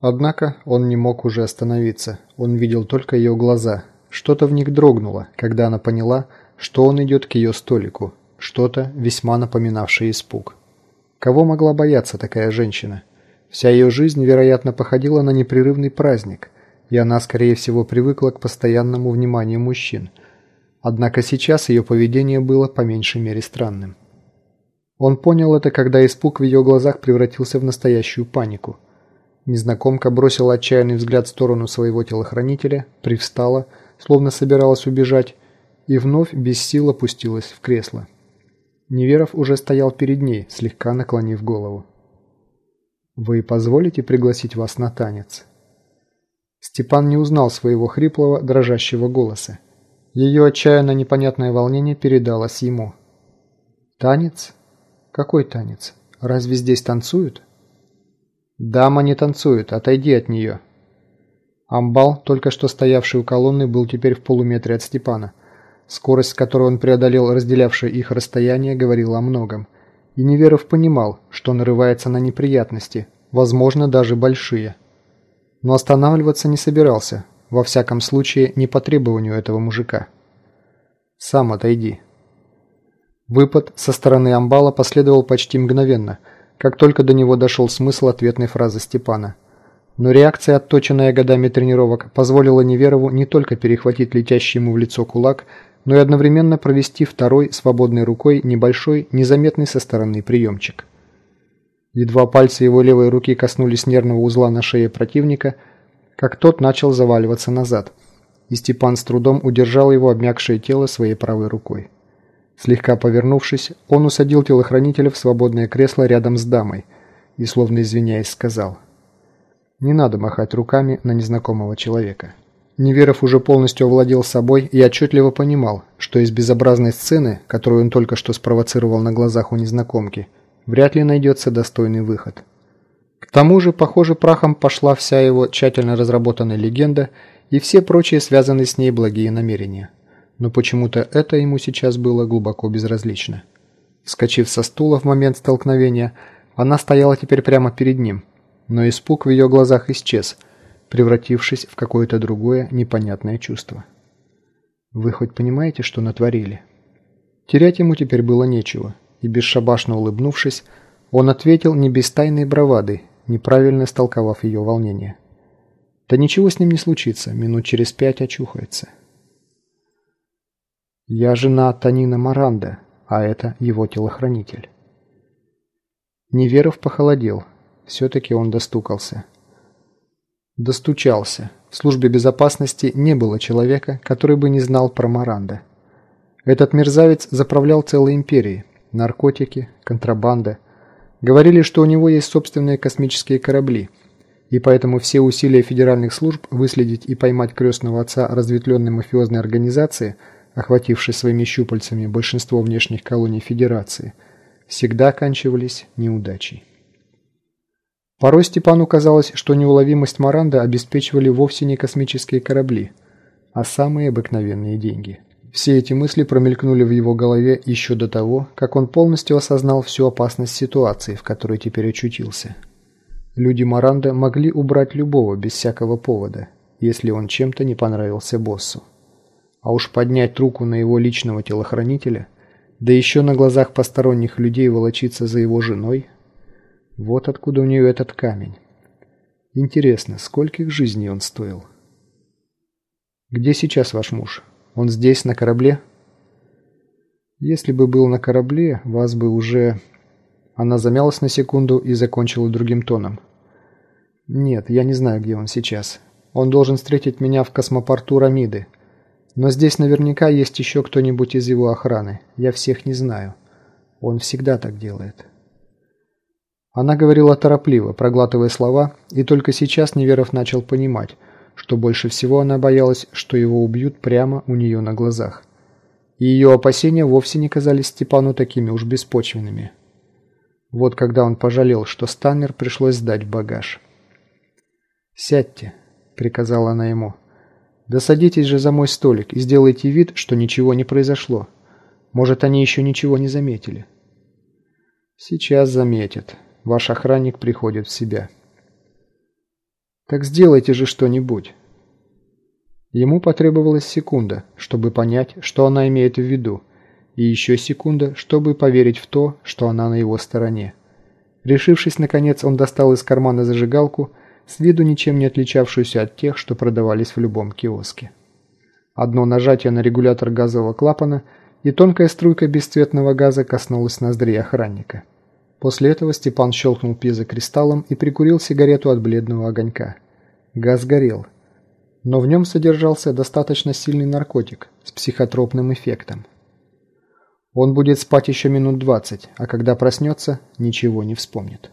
Однако он не мог уже остановиться. Он видел только ее глаза. Что-то в них дрогнуло, когда она поняла, что он идет к ее столику. Что-то, весьма напоминавшее испуг. Кого могла бояться такая женщина? Вся ее жизнь, вероятно, походила на непрерывный праздник, и она, скорее всего, привыкла к постоянному вниманию мужчин. Однако сейчас ее поведение было по меньшей мере странным. Он понял это, когда испуг в ее глазах превратился в настоящую панику. Незнакомка бросила отчаянный взгляд в сторону своего телохранителя, привстала, словно собиралась убежать, и вновь без сил опустилась в кресло. Неверов уже стоял перед ней, слегка наклонив голову. «Вы позволите пригласить вас на танец?» Степан не узнал своего хриплого, дрожащего голоса. Ее отчаянно непонятное волнение передалось ему. «Танец? Какой танец? Разве здесь танцуют?» «Дама не танцует, отойди от нее». Амбал, только что стоявший у колонны, был теперь в полуметре от Степана. Скорость, с которой он преодолел разделявшее их расстояние, говорила о многом. И Неверов понимал, что нарывается на неприятности, возможно, даже большие. Но останавливаться не собирался, во всяком случае, не по требованию этого мужика. «Сам отойди». Выпад со стороны Амбала последовал почти мгновенно, как только до него дошел смысл ответной фразы Степана. Но реакция, отточенная годами тренировок, позволила Неверову не только перехватить летящий ему в лицо кулак, но и одновременно провести второй свободной рукой небольшой, незаметный со стороны приемчик. Едва пальцы его левой руки коснулись нервного узла на шее противника, как тот начал заваливаться назад, и Степан с трудом удержал его обмякшее тело своей правой рукой. Слегка повернувшись, он усадил телохранителя в свободное кресло рядом с дамой и, словно извиняясь, сказал «Не надо махать руками на незнакомого человека». Неверов уже полностью овладел собой и отчетливо понимал, что из безобразной сцены, которую он только что спровоцировал на глазах у незнакомки, вряд ли найдется достойный выход. К тому же, похоже, прахом пошла вся его тщательно разработанная легенда и все прочие связанные с ней благие намерения. Но почему-то это ему сейчас было глубоко безразлично. Вскочив со стула в момент столкновения, она стояла теперь прямо перед ним, но испуг в ее глазах исчез – превратившись в какое-то другое непонятное чувство. Вы хоть понимаете, что натворили? Терять ему теперь было нечего, и бесшабашно улыбнувшись, он ответил не без тайной бравады, неправильно истолковав ее волнение. Да ничего с ним не случится, минут через пять очухается. Я жена Танина Маранда, а это его телохранитель. Неверов похолодел, все-таки он достукался. Достучался. В службе безопасности не было человека, который бы не знал про Маранда. Этот мерзавец заправлял целой империей. Наркотики, контрабанда. Говорили, что у него есть собственные космические корабли. И поэтому все усилия федеральных служб выследить и поймать крестного отца разветвленной мафиозной организации, охватившей своими щупальцами большинство внешних колоний Федерации, всегда оканчивались неудачей. Порой Степану казалось, что неуловимость Маранда обеспечивали вовсе не космические корабли, а самые обыкновенные деньги. Все эти мысли промелькнули в его голове еще до того, как он полностью осознал всю опасность ситуации, в которой теперь очутился. Люди Маранда могли убрать любого без всякого повода, если он чем-то не понравился боссу. А уж поднять руку на его личного телохранителя, да еще на глазах посторонних людей волочиться за его женой – вот откуда у нее этот камень. Интересно, скольких жизней он стоил? Где сейчас ваш муж? Он здесь, на корабле? Если бы был на корабле, вас бы уже... Она замялась на секунду и закончила другим тоном. Нет, я не знаю, где он сейчас. Он должен встретить меня в космопорту Рамиды. Но здесь наверняка есть еще кто-нибудь из его охраны. Я всех не знаю. Он всегда так делает. Она говорила торопливо, проглатывая слова, и только сейчас Неверов начал понимать, что больше всего она боялась, что его убьют прямо у нее на глазах. И ее опасения вовсе не казались Степану такими уж беспочвенными. Вот когда он пожалел, что Станнер пришлось сдать багаж. «Сядьте», — приказала она ему. «Да садитесь же за мой столик и сделайте вид, что ничего не произошло. Может, они еще ничего не заметили». «Сейчас заметят», Ваш охранник приходит в себя. Так сделайте же что-нибудь. Ему потребовалась секунда, чтобы понять, что она имеет в виду, и еще секунда, чтобы поверить в то, что она на его стороне. Решившись, наконец, он достал из кармана зажигалку, с виду ничем не отличавшуюся от тех, что продавались в любом киоске. Одно нажатие на регулятор газового клапана, и тонкая струйка бесцветного газа коснулась ноздрей охранника. После этого Степан щелкнул пьезокристаллом и прикурил сигарету от бледного огонька. Газ горел. Но в нем содержался достаточно сильный наркотик с психотропным эффектом. Он будет спать еще минут двадцать, а когда проснется, ничего не вспомнит.